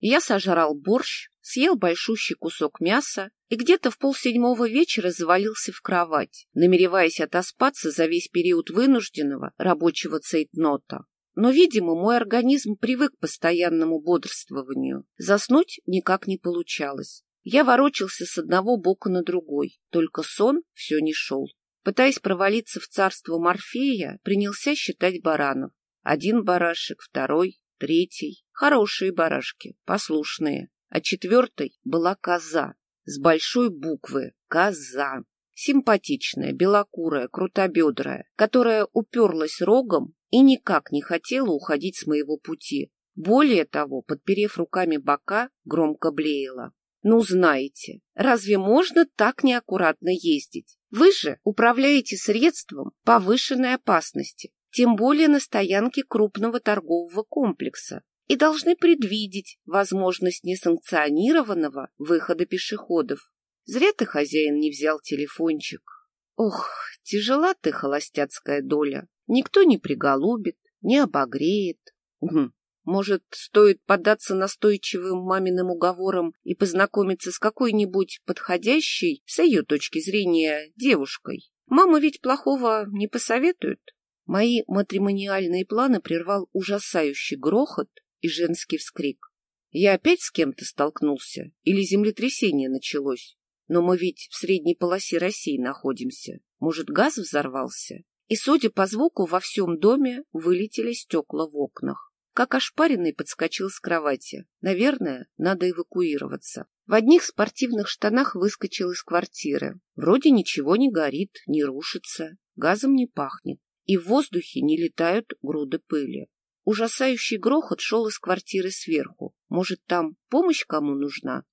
Я сожрал борщ, съел большущий кусок мяса и где-то в полседьмого вечера завалился в кровать, намереваясь отоспаться за весь период вынужденного рабочего цейтнота. Но, видимо, мой организм привык к постоянному бодрствованию. Заснуть никак не получалось. Я ворочался с одного бока на другой, только сон все не шел. Пытаясь провалиться в царство Морфея, принялся считать баранов. Один барашек, второй, третий. Хорошие барашки, послушные. А четвертой была коза, с большой буквы «Коза». Симпатичная, белокурая, крутобедрая, которая уперлась рогом и никак не хотела уходить с моего пути. Более того, подперев руками бока, громко блеяла. Ну, знаете, разве можно так неаккуратно ездить? Вы же управляете средством повышенной опасности, тем более на стоянке крупного торгового комплекса, и должны предвидеть возможность несанкционированного выхода пешеходов. Зря ты, хозяин, не взял телефончик. Ох, тяжела ты, холостяцкая доля. Никто не приголубит, не обогреет. Угу. Может, стоит поддаться настойчивым маминым уговорам и познакомиться с какой-нибудь подходящей, с ее точки зрения, девушкой? Мама ведь плохого не посоветует. Мои матримониальные планы прервал ужасающий грохот и женский вскрик. Я опять с кем-то столкнулся? Или землетрясение началось? Но мы ведь в средней полосе России находимся. Может, газ взорвался? И, судя по звуку, во всем доме вылетели стекла в окнах. Как ошпаренный подскочил с кровати. Наверное, надо эвакуироваться. В одних спортивных штанах выскочил из квартиры. Вроде ничего не горит, не рушится, газом не пахнет. И в воздухе не летают груды пыли. Ужасающий грохот шел из квартиры сверху. Может, там помощь кому нужна?